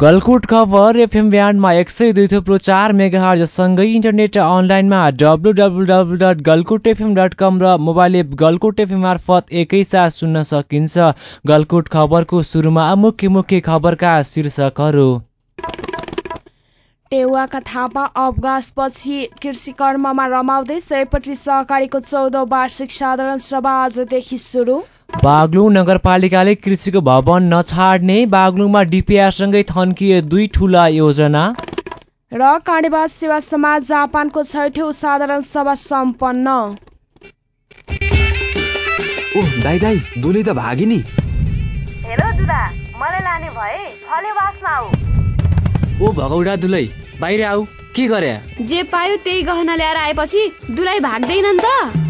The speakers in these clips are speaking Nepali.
गलकुट खबर एफएम ब्यान्डमा एक सय दुई थुप्रो चार मेगाहरसँगै इन्टरनेट अनलाइनमा W W W dot Galkot FM dot com र मोबाइल एप गलकुट एफएम मार्फत एकैसाथ सुन्न सकिन्छ। गलकुट खबरको सुरुमा मुख्य मुख्य खबरका शीर्षकहरू। टेउवाका थापा अवकाशपछि कृषि कर्ममा रमाउँदै सयपत्री सहकारीको चौधौँ वार्षिक साधारण सभा आजदेखि सुरु। बागलुङ नगरपालिकाले कृषिको भवन नछाड्ने बागलुङमा डिपिआरसँगै थन्किए दुई ठुला योजना। र काँडेबाज सेवा समाज जापानको छैठौँ साधारण सभा सम्पन्न। ओह दाइ दाइ दुली त भागी नि हेर दुदा मलाई लाने भए फले बासमा आऊ ओ भगौडा दुलै बाहिर आऊ के गरे? जे पायो त्यही गहना ल्याएर आएपछि दुलाई भाग्दैन नि त।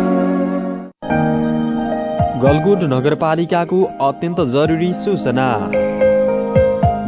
गलकुट नगरपालिकाको अत्यन्त जरुरी सूचना।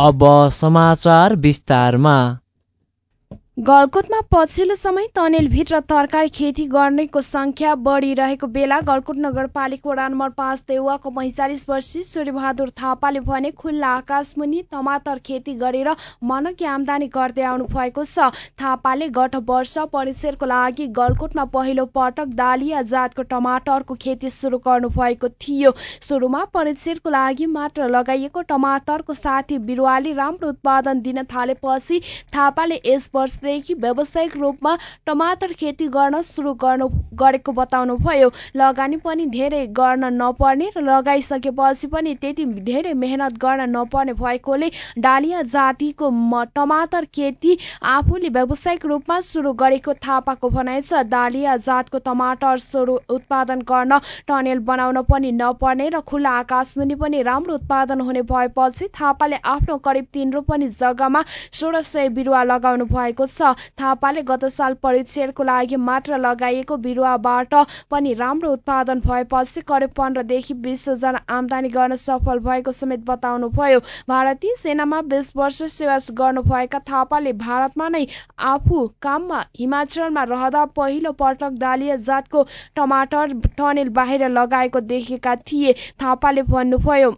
अब समाचार विस्तारमा। गलकुटमा पछिल्लो समय तनेलभित्र तरकारी खेती गर्नेको संख्या बढिरहेको बेला गलकुट नगरपालिका वडा नम्बर पाँच देउवाको पैँचालिस वर्षीय सूर्यबहादुर थापाले भने खुल्ला आकाशमुनि टमाटर खेती गरेर मनकी आमदानी गर्दै आउनु भएको छ। थापाले गत वर्ष परिसरको लागि गलकुटमा पहिलो पटक दालिया जातको टमाटरको खेती सुरु गर्नु भएको थियो। सुरुमा परिसरको लागि मात्र लगाइएको टमाटरको साथी बिरुवाले राम्रो उत्पादन दिन थालेपछि थापाले यस वर्ष वर्षदेखि व्यावसायिक रूपमा टमाटर खेती गर्न सुरु गर्नु गरेको बताउनुभयो। लगानी पनि धेरै गर्न नपर्ने र लगाइसकेपछि पनि त्यति धेरै मेहनत गर्न नपर्ने भएकोले डालिया जातिको टमाटर खेती आफूले व्यावसायिक रूपमा सुरु गरेको थापाको भनाइ छ। डालिया जातको टमाटर सुरु उत्पादन गर्न टनेल बनाउन पनि नपर्ने र खुल्ला आकाशमुनि पनि राम्रो उत्पादन हुने भएपछि थापाले आफ्नो करिब तिन रोपनी जग्गामा सोह्र सय बिरुवा लगाउनु भएको छ। थापाले गत साल परीक्षणको लागि मात्र लगाइएको बिरुवाबाट पनि राम्रो उत्पादन भएपछि करिब पन्ध्रदेखि बिस हजार आमदानी गर्न सफल भएको समेत बताउनुभयो। भारतीय सेनामा बिस वर्ष सेवा गर्नुभएका थापाले भारतमा नै आफू काममा हिमाचलमा रहँदा पहिलो पटक दालिया जातको टमाटर टनेल बाहिर लगाएको देखेका थिए थापाले भन्नुभयो।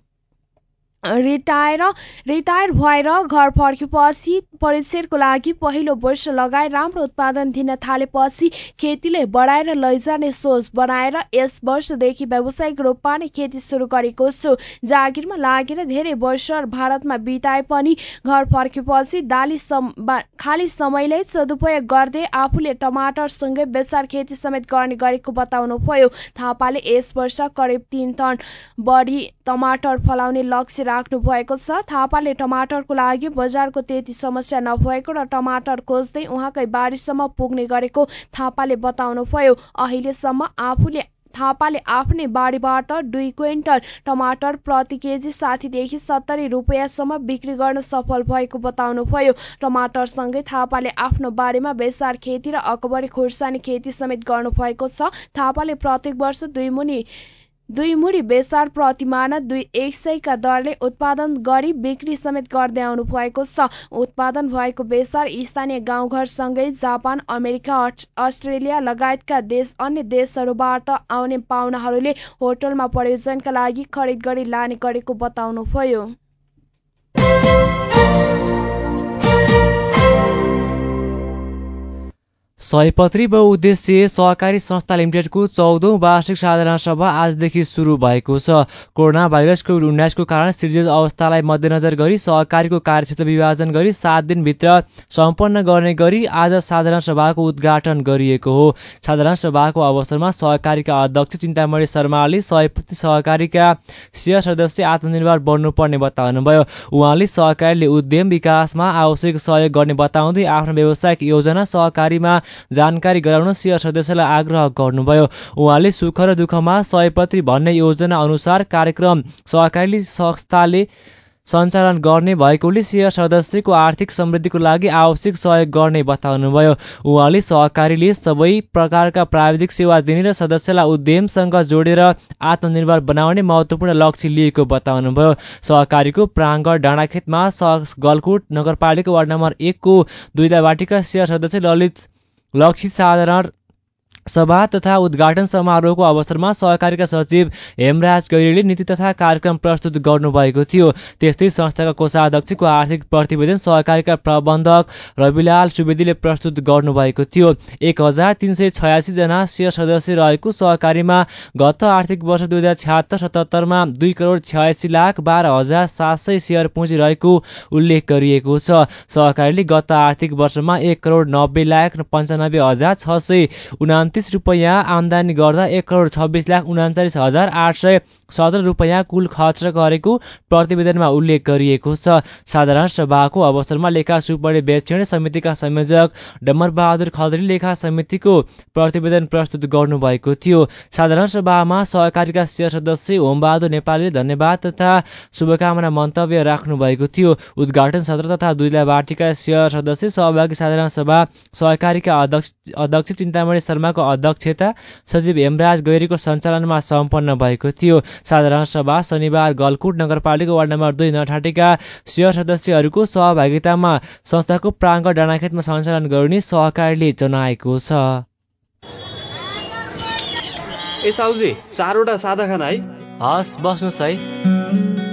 रिटायर रिटायर भएर घर फर्केपछि परीक्षणको लागि पहिलो वर्ष लगाए राम्रो उत्पादन दिन थालेपछि खेतीले बढाएर लैजाने सोच बनाएर यस वर्षदेखि व्यावसायिक रूपमा नै खेती सुरु गरेको छु। जागिरमा लागेर धेरै वर्ष भारतमा बिताए पनि घर फर्केपछि दाली सम खाली समयलाई सदुपयोग गर्दै आफूले टमाटरसँगै बेसार खेती समेत गर्ने गरेको बताउनुभयो। थापाले यस वर्ष करिब तिन टन बढी टमाटर फलाउने लक्ष्य राख्नु भएको छ। थापाले टमाटरको लागि बजारको त्यति समस्या नभएको र टमाटर खोज्दै उहाँकै बारीसम्म पुग्ने गरेको थापाले बताउनुभयो। अहिलेसम्म आफूले थापाले आफ्नै बारीबाट दुई क्विन्टल टमाटर प्रति केजी साठीदेखि सत्तरी रुपियाँसम्म बिक्री गर्न सफल भएको बताउनुभयो। टमाटरसँगै थापाले आफ्नो बारीमा बेसार खेती र अकबरी खुर्सानी खेती समेत गर्नुभएको छ। थापाले प्रत्येक वर्ष दुई मुनि दुई मुढी बेसार प्रतिमाना दुई एक सयका दरले उत्पादन गरी बिक्री समेत गर्दै आउनु भएको छ। उत्पादन भएको बेसार स्थानीय गाउँघरसँगै जापान अमेरिका अस्ट्रेलिया लगायतका देश अन्य देशहरूबाट आउने पाहुनाहरूले होटलमा प्रयोजनका लागि खरिद गरी लाने गरेको बताउनुभयो सयपत्री बहुद्देश्य सहकारी संस्था लिमिटेडको चौधौँ वार्षिक साधारण सभा आजदेखि सुरु भएको छ। कोरोना भाइरस कोभिड उन्नाइसको कारण सृजित अवस्थालाई मध्यनजर गरी सहकारीको कार्यक्षेत्र विभाजन गरी सात दिनभित्र सम्पन्न गर्ने गरी आज साधारण सभाको उद्घाटन गरिएको हो। साधारण सभाको अवसरमा सहकारीका अध्यक्ष चिन्तामणि शर्माले सयपत्री सहकारीका सेयर सदस्य आत्मनिर्भर बन्नुपर्ने बताउनुभयो। उहाँले सहकारीले उद्यम विकासमा आवश्यक सहयोग गर्ने बताउँदै आफ्नो व्यावसायिक योजना सहकारीमा जानकारी गराउन सियर सदस्यलाई आग्रह गर्नुभयो। उहाँले सुख र दुःखमा सयपत्री भन्ने योजना अनुसार कार्यक्रम सहकारी संस्थाले सञ्चालन गर्ने भएकोले सियर सदस्यको आर्थिक समृद्धिको लागि आवश्यक सहयोग गर्ने बताउनुभयो। उहाँले सहकारीले सबै प्रकारका प्राविधिक सेवा दिने र सदस्यलाई उद्यमसँग जोडेर आत्मनिर्भर बनाउने महत्त्वपूर्ण लक्ष्य लिएको बताउनुभयो। सहकारीको प्राङ्गण डाँडाखेतमा गलकुट नगरपालिका वार्ड नम्बर एकको दुईटा बाटीका सियर सदस्य ललित लक्षित साधारण सभा तथा उद्घाटन समारोहको अवसरमा सहकारीका सचिव हेमराज गैरीले नीति तथा कार्यक्रम प्रस्तुत गर्नुभएको थियो। त्यस्तै संस्थाका कोषाध्यक्षको आर्थिक प्रतिवेदन सहकारीका प्रबन्धक रविलाल सुवेदीले प्रस्तुत गर्नुभएको थियो। एक हजार तिन सय छयासीजना सेयर सदस्य रहेको सहकारीमा गत आर्थिक वर्ष दुई हजार छ्यात्तर सतहत्तरमा दुई करोड छयासी लाख बाह्र हजार सात सय सेयर पुँजी रहेको उल्लेख गरिएको छ। सहकारीले गत आर्थिक वर्षमा एक करोड नब्बे लाख पन्चानब्बे हजार छ सय उना उन्तिस रुपियाँ आमदानी गर्दा एक करोड छब्बिस लाख उनाचालिस हजार आठ सय सत्र रुपियाँ कुल खर्च गरेको प्रतिवेदनमा उल्लेख गरिएको छ। साधारण सभाको अवसरमा लेखा सुपरिवेक्षण समितिका संयोजक डम्बरबहादुर खत्री लेखा समितिको प्रतिवेदन प्रस्तुत गर्नुभएको थियो। साधारण सभामा सहकारीका सेयर सदस्य होमबहादुर नेपालीले धन्यवाद तथा शुभकामना मन्तव्य राख्नु भएको थियो। उद्घाटन सत्र तथा दुईलाई बाटीका सेयर सदस्य सहभागी साधारण सभा सहकारीका अध्यक्ष अध्यक्ष चिन्तामणि शर्माको अध्यक्षता सचिव हेमराज गैरीको सञ्चालनमा सम्पन्न भएको थियो। साधारण सभा शनिबार गलकुट नगरपालिका वार्ड नम्बर दुई नठाटेका सेयर सदस्यहरूको सहभागितामा संस्थाको प्राङ्ग डाँडाखेतमा सञ्चालन गर्ने सहकारीले जनाएको छ। ए साउजी चारवटा सादा खाना है? हस् बस्नुहोस् है।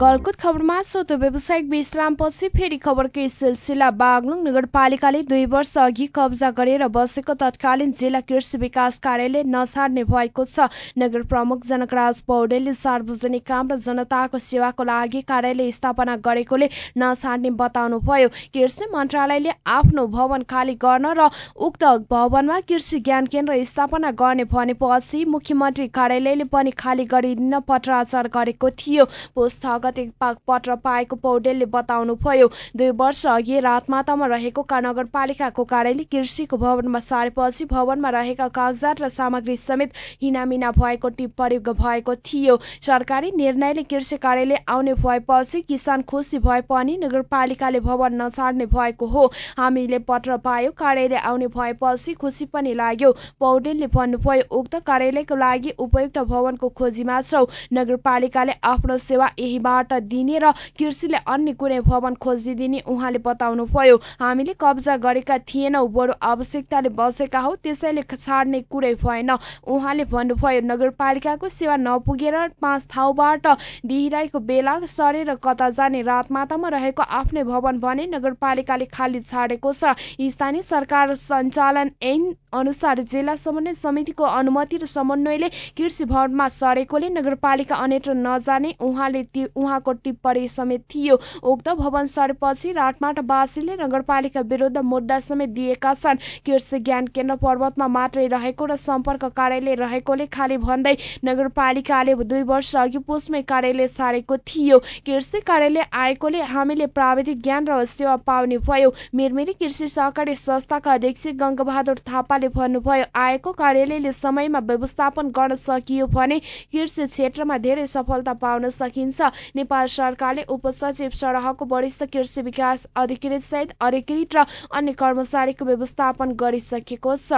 गलकुत खबरमा सोतो व्यावसायिक विश्रामपछि फेरि खबरकै सिलसिला बागलुङ नगरपालिकाले दुई वर्ष अघि कब्जा गरेर बसेको तत्कालीन जिल्ला कृषि विकास कार्यालय नछाड्ने भएको छ। नगर प्रमुख जनकराज पौडेलले सार्वजनिक काम र जनताको सेवाको लागि कार्यालय स्थापना गरेकोले नछाड्ने बताउनुभयो। कृषि मन्त्रालयले आफ्नो भवन खाली गर्न र उक्त भवनमा कृषि ज्ञान केन्द्र स्थापना गर्ने भनेपछि मुख्यमन्त्री कार्यालयले पनि खाली गरिदिन पत्राचार गरेको थियो। पोस्ट गते पत्र पाएको पौडेलले बताउनुभयो। दुई वर्ष अघि रातमातामा रहेको नगरपालिकाको कार्यालय कृषिको भवनमा सारेपछि भवनमा रहेका कागजात र सामग्री समेत हिनामिना भएको टिप्पणी भएको थियो। सरकारी निर्णयले कृषि कार्यालय आउने भएपछि किसान खुसी भए पनि नगरपालिकाले भवन नछाड्ने भएको हो। हामीले पत्र पायो कार्यालय आउने भएपछि खुसी पनि लाग्यो। पौडेलले भन्नुभयो उक्त कार्यालयको लागि उपयुक्त भवनको खोजीमा छौ। नगरपालिकाले आफ्नो सेवा यहीबाट दिने र कृषिले अन्य कुनै भवन खोजिदिने उहाँले बताउनुभयो। हामीले कब्जा गरेका थिएनौ बरु आवश्यकताले बसेका हौ त्यसैले छाड्ने कुरै भएन। उहाँले भन्नुभयो नगरपालिकाको सेवा नपुगेर पाँच ठाउँबाट दिइरहेको बेला सरेर कता जाने रातमातामा रहेको आफ्नै भवन भने नगरपालिकाले खाली छाडेको छ। स्थानीय सरकार सञ्चालन ऐन अनुसार जिल्ला समन्वय समितिको अनुमति र समन्वयले कृषि भवनमा सरेकोले नगरपालिका अन्यत्र नजाने उहाँले उहाँको टिप्पणी समेत थियो। उक्त भवन सरेपछि राटमाटावासीले नगरपालिका विरुद्ध मुद्दा समेत दिएका छन्। कृषि ज्ञान केन्द्र पर्वतमा मात्रै रहेको र सम्पर्क कार्यालय रहेकोले खाली भन्दै नगरपालिकाले दुई वर्ष अघि पुसमै कार्यालय सारेको थियो। कृषि कार्यालय आएकोले हामीले प्राविधिक ज्ञान र सेवा पाउने भयो। मिरमिरी कृषि सहकारी संस्थाका अध्यक्ष गङ्गबहादुर थापाले भन्नुभयो आएको कार्यालयले समयमा व्यवस्थापन गर्न सकियो भने कृषि क्षेत्रमा धेरै सफलता पाउन सकिन्छ। नेपाल सरकारले उपसचिव सरहको वरिष्ठ कृषि विकास अधिकृत सहित अधिकृत र अन्य कर्मचारीको व्यवस्थापन गरिसकेको छ।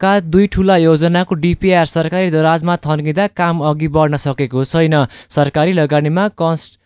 का दुई ठुला योजनाको डिपिआर सरकारी दराजमा थन्किँदा काम अघि बढ्न सकेको छैन। सरकारी लगानीमा कन्स्ट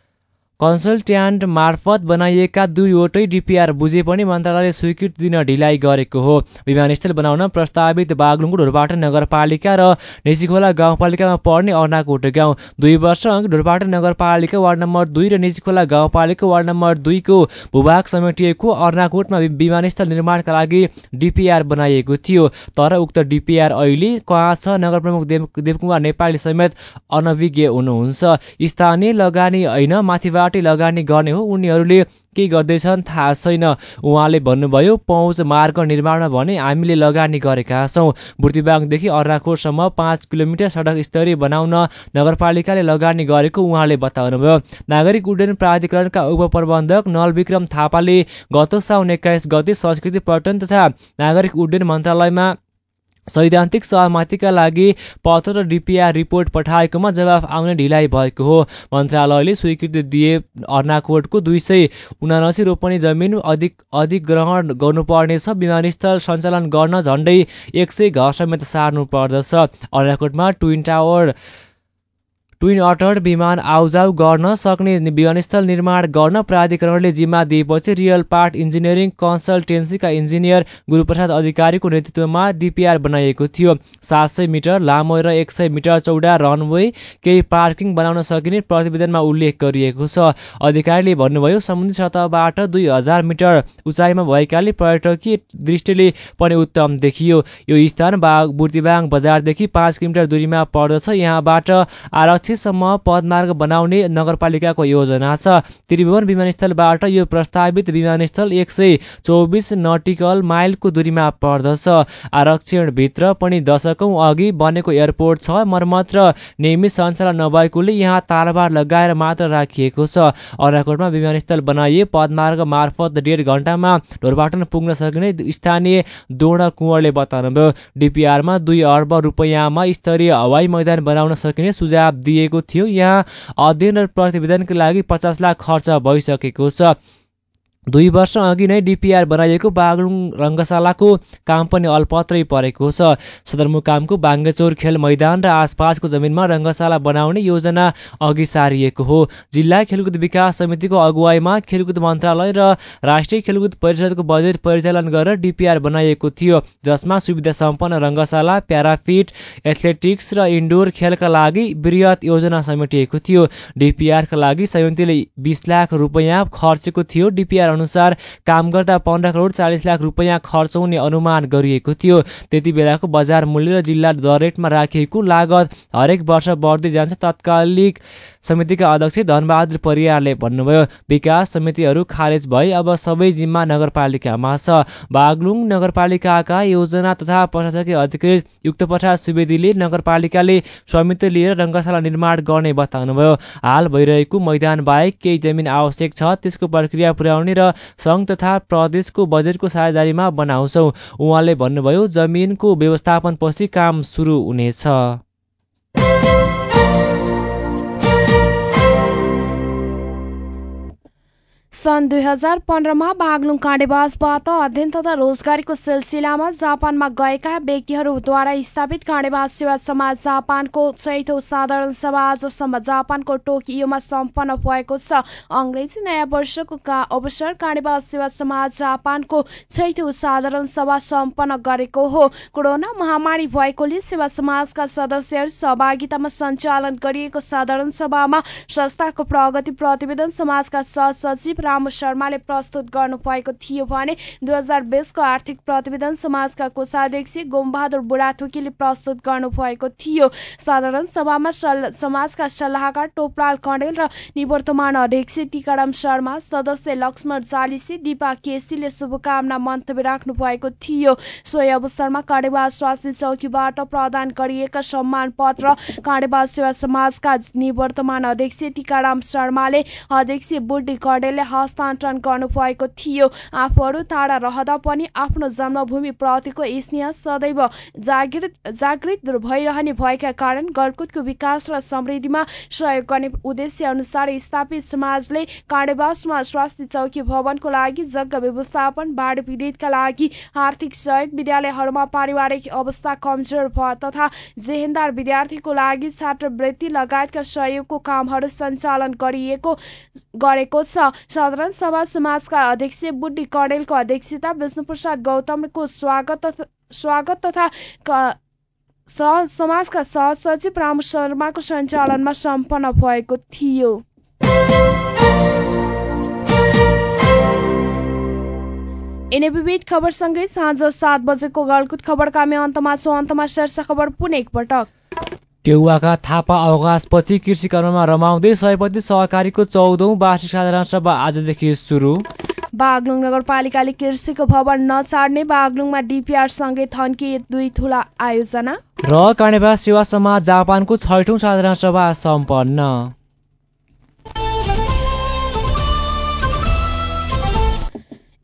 कन्सल्ट्यान्ट मार्फत बनाइएका दुईवटै डिपिआर बुझे पनि मन्त्रालयले स्वीकृति दिन ढिलाइ गरेको हो। विमानस्थल बनाउन प्रस्तावित बागलुङको ढोरपाटा नगरपालिका र निजीखोला गाउँपालिकामा पर्ने अर्नाकोट गाउँ। दुई वर्ष अघि ढोरपाटा नगरपालिका वार्ड नम्बर दुई र निजीखोला गाउँपालिका वार्ड नम्बर दुईको भूभाग समेटिएको अर्नाकोटमा विमानस्थल निर्माणका लागि डिपिआर बनाइएको थियो। तर उक्त डिपिआर अहिले कहाँ छ नगर प्रमुख देव देवकुमार नेपाली समेत अनभिज्ञ हुनुहुन्छ। स्थानीय लगानी होइन माथिबाट बाटै लगानी गर्ने हो। उनीहरूले के गर्दैछन्? थाहा छैन। उहाँले भन्नुभयो पहुँच मार्ग निर्माणमा भने हामीले लगानी गरेका छौँ। बुर्तिबाङदेखि अर्राखोटसम्म पाँच किलोमिटर सडक स्तरीय बनाउन नगरपालिकाले लगानी गरेको उहाँले बताउनुभयो। नागरिक उड्डयन प्राधिकरणका उपप्रबन्धक नलविक्रम थापाले गत साउन एक्काइस गते संस्कृति पर्यटन तथा नागरिक उड्डयन मन्त्रालयमा सैद्धान्तिक सहमतिका लागि पत्र र डिपिआर रिपोर्ट पठाएकोमा जवाफ आउने ढिलाइ भएको हो। मन्त्रालयले स्वीकृति दिए अर्नाकोटको दुई सय उनासी रोपनी जमिन अधिक अधिग्रहण गर्नुपर्नेछ। विमानस्थल सञ्चालन गर्न झन्डै एक सय घर समेत सार्नु पर्दछ अर्नाकोटमा ट्विन टावर ट्विन अटर विमान आउजाउ गर्न सक्ने विमानस्थल निर्माण गर्न प्राधिकरणले जिम्मा दिएपछि रियल पार्ट इन्जिनियरिङ कन्सल्टेन्सीका इन्जिनियर गुरुप्रसाद अधिकारीको नेतृत्वमा डिपिआर बनाइएको थियो। सात सय मिटर लामो र एक सय मिटर चौडा रनवे केही पार्किङ बनाउन सकिने प्रतिवेदनमा उल्लेख गरिएको छ। अधिकारीले भन्नुभयो समुद्री सतहबाट दुई हजार मिटर उचाइमा भएकाले पर्यटकीय दृष्टिले पनि उत्तम देखियो। यो स्थान बुर्तिबाङ बजारदेखि पाँच किलोमिटर दूरीमा पर्दछ। यहाँबाट आरक्षित सम्म पदमार्ग बनाउने नगरपालिकाको योजना छ। त्रिभुवन विमानस्थलबाट यो प्रस्तावित विमानस्थल एक सय चौबिस नटिकल माइलको दूरीमा पर्दछ। आरक्षणभित्र पनि दशकौँ अघि बनेको एयरपोर्ट छ। मर्मत र नियमित सञ्चालन नभएकोले यहाँ तारबार लगाएर मात्र राखिएको छ। अराकोटमा विमानस्थल बनाइए पदमार्ग मार्फत डेढ घन्टामा ढोरपाटन पुग्न सक्ने स्थानीय दोडा कुँवरले बताउनुभयो। डिपिआरमा दुई अर्ब रुपियाँमा स्तरीय हवाई मैदान बनाउन सकिने सुझाव दिए दिएको थियो। यहाँ अध्ययन र प्रतिवेदनका लागि पचास लाख खर्च भइसकेको छ। दुई वर्ष अघि नै डिपिआर बनाइएको बागलुङ रङ्गशालाको काम पनि अल्पत्रै परेको छ। सदरमुकामको बाङ्गेचोर खेल मैदान र आसपासको जमिनमा रङ्गशाला बनाउने योजना अघि सारिएको हो। जिल्ला खेलकुद विकास समितिको अगुवाईमा खेलकुद मन्त्रालय र राष्ट्रिय खेलकुद परिषदको बजेट परिचालन गरेर डिपिआर बनाइएको थियो जसमा सुविधा सम्पन्न रङ्गशाला प्याराफिट एथलेटिक्स र इन्डोर खेलका लागि वृहत योजना समेटिएको थियो। डिपिआरका लागि समितिले बिस लाख रुपियाँ खर्चेको थियो डिपिआर अनुसार काम गर्दा पन्ध्र करोड चालिस लाख रुपियाँ खर्च हुने अनुमान गरिएको थियो। त्यति बेलाको बजार मूल्य र जिल्ला दर रेटमा राखिएको लागत हरेक वर्ष बढ्दै जान्छ। तत्कालिक समितिका अध्यक्ष धनबहादुर परियारले भन्नुभयो विकास समितिहरू खारेज भए अब सबै जिम्मा नगरपालिकामा छ। बागलुङ नगरपालिकाका योजना तथा प्रशासकीय अधिकृत युक्त प्रसाद सुवेदीले नगरपालिकाले स्वामित्व लिएर रङ्गशाला निर्माण गर्ने बताउनुभयो। हाल भइरहेको मैदान बाहेक केही जमिन आवश्यक छ त्यसको प्रक्रिया पुर्याउने र सङ्घ तथा प्रदेशको बजेटको साझेदारीमा बनाउँछौ। उहाँले भन्नुभयो जमिनको व्यवस्थापनपछि काम सुरु हुनेछ। सन् दुई हजार पन्ध्रमा बागलुङ काँडेवासबाट अध्ययन तथा रोजगारीको सिलसिलामा जापानमा गएका व्यक्तिहरूद्वारा स्थापित काँडेवास सेवा समाज जापानको चैथो साधारण सभा आजसम्म जापानको टोकियोमा सम्पन्न भएको छ। अङ्ग्रेजी नयाँ वर्षको का अवसर काँडेवास सेवा समाज जापानको चैथो साधारण सभा सम्पन्न गरेको हो। कोरोना महामारी भएकोले सेवा समाजका सदस्यहरू सहभागितामा सञ्चालन गरिएको साधारण सभामा संस्थाको प्रगति प्रतिवेदन समाजका सहसचिव राम शर्माले प्रस्तुत गर्नुभएको थियो भने दुई हजार बिसको आर्थिक प्रतिवेदन समाजका कोषाध्यक्ष गोमबहादुर बुढाथुकीले प्रस्तुत गर्नुभएको थियो। साधारण सभामा समाजका सल्लाहकार टोपलाल कण्डेल र निवर्तमान अध्यक्ष टिकाराम शर्मा सदस्य लक्ष्मण चालिसी दिपा केसीले शुभकामना मन्तव्य राख्नु भएको थियो। सोही अवसरमा काँडेवा स्वास्थ्य चौकीबाट प्रदान गरिएका सम्मान पत्र काँडेवा सेवा समाजका निवर्तमान अध्यक्ष टिकाराम शर्माले अध्यक्ष बुढी कडेलले हस्तान्तरण गर्नुभएको थियो। आफूहरू टाढा रहँदा पनि आफ्नो जन्मभूमि प्रतिको स्नेह सदैव जागृत जागृत भइरहने भएका कारण गलकुटको विकास र समृद्धिमा सहयोग गर्ने उद्देश्य अनुसार स्थापित समाजले काँडेबासमा स्वास्थ्य चौकी भवनको लागि जग्गा व्यवस्थापन बाढ पीडितका लागि आर्थिक सहयोग विद्यालयहरूमा पारिवारिक अवस्था कमजोर भ तथा जेहेन्दार विद्यार्थीको लागि छात्रवृत्ति लगायतका सहयोगको कामहरू सञ्चालन गरिएको गरेको छ। साधारण सभा समाजका अध्यक्ष बुद्धि कडेलको अध्यक्षता विष्णुप्रसाद गौतमको स्वागत स्वागत तथा समाजका सहसचिव राम शर्माको सञ्चालनमा सम्पन्न भएको थियो। विविध खबरसँगै साँझ सात बजेको गलकुट खबरका अन्तमा छौँ। अन्तमा शीर्ष खबर पुनः एकपटक। टेउवाका थापा अवकाशपछि कृषि कर्ममा रमाउँदै सयपति सहकारीको चौधौँ वार्षिक साधारण सभा आजदेखि सुरु। बागलुङ नगरपालिकाले कृषिको भवन नछाड्ने बागलुङमा डिपिआर सँगै थन्किए दुई ठुला आयोजना। र काँडेवा सेवा समाज जापानको छैठौँ साधारण सभा सम्पन्न।